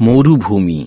মরুভূমি।